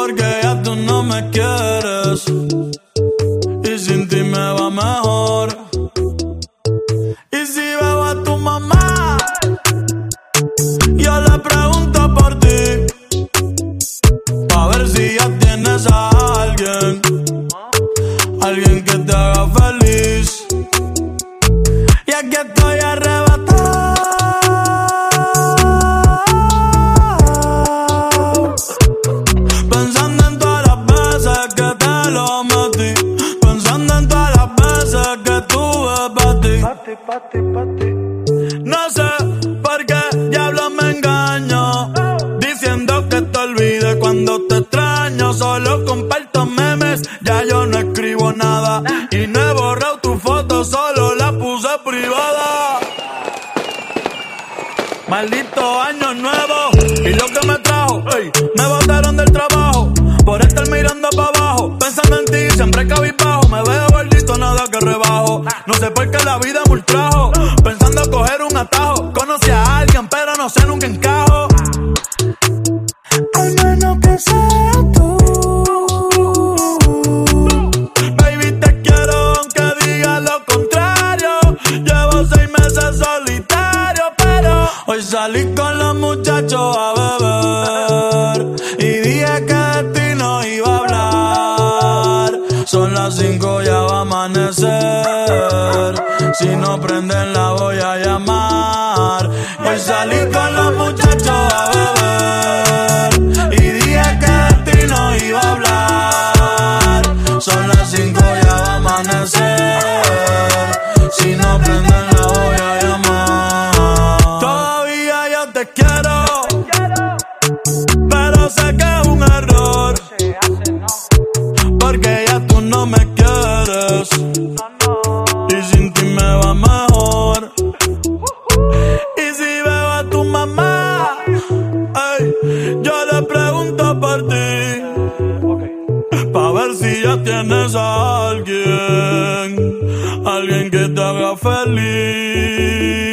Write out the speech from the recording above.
porque ya tú no me quieres. Y sin ti me va mejor. Y si veo a tu mamá, yo le pregunto por ti. Pa' ver si ya tienes a alguien. Para ti. No sé por qué diablo me engaño. Diciendo que te olvide cuando te extraño. Solo comparto memes, ya yo no escribo nada. Y no he borrado tu foto, solo la puse privada. Maldito año nuevo y lo que me trajo, ey, me botaron del trabajo por estar mirando para abajo, pensando en ti, siempre cabizbajo, ultrajo, pensando coger un atajo, conocí a alguien pero no sé nunca encajo, al menos que sea tú. Baby, te quiero aunque diga lo contrario. Llevo seis meses solitario, pero hoy salí con los muchachos a beber. Y dije que de ti no iba a hablar. Son las cinco, ya va a amanecer. Si no prenden, la voy a llamar. Hoy salí con los muchachos a beber. Y dije que de ti no iba a hablar. Son las cinco, ya va a amanecer. Si no prenden, la voy a llamar. Todavía yo te quiero. Pero sé que es un error. Porque ya tú no me quieres. Tienes a alguien. Alguien que te haga feliz.